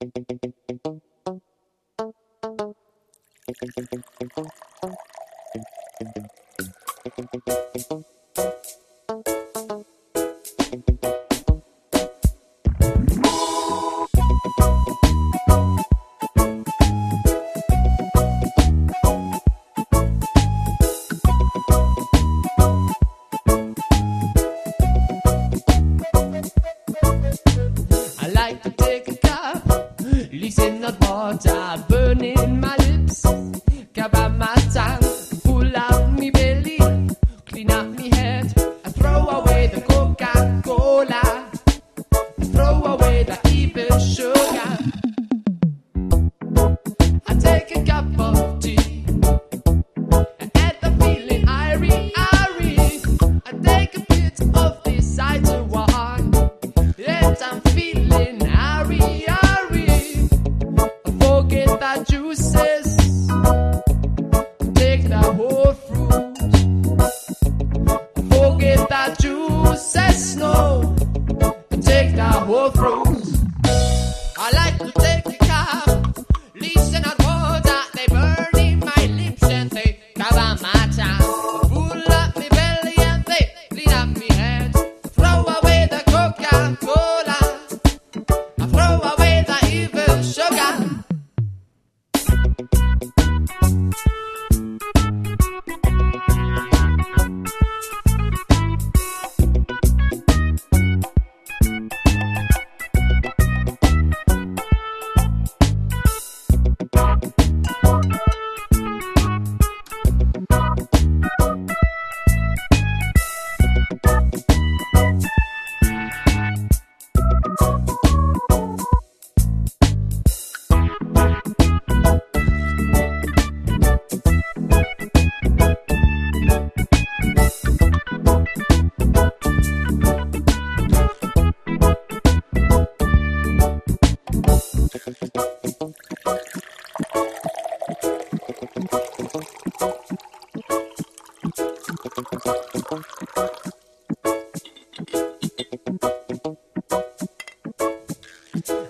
Thank you. got what I Thank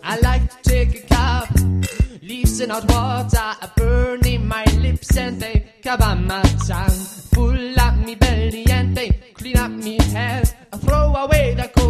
I like to take a cup, leaves in hot water, they burn in my lips and they cover my tongue. Pull up me belly and they clean up me head. I throw away the coke.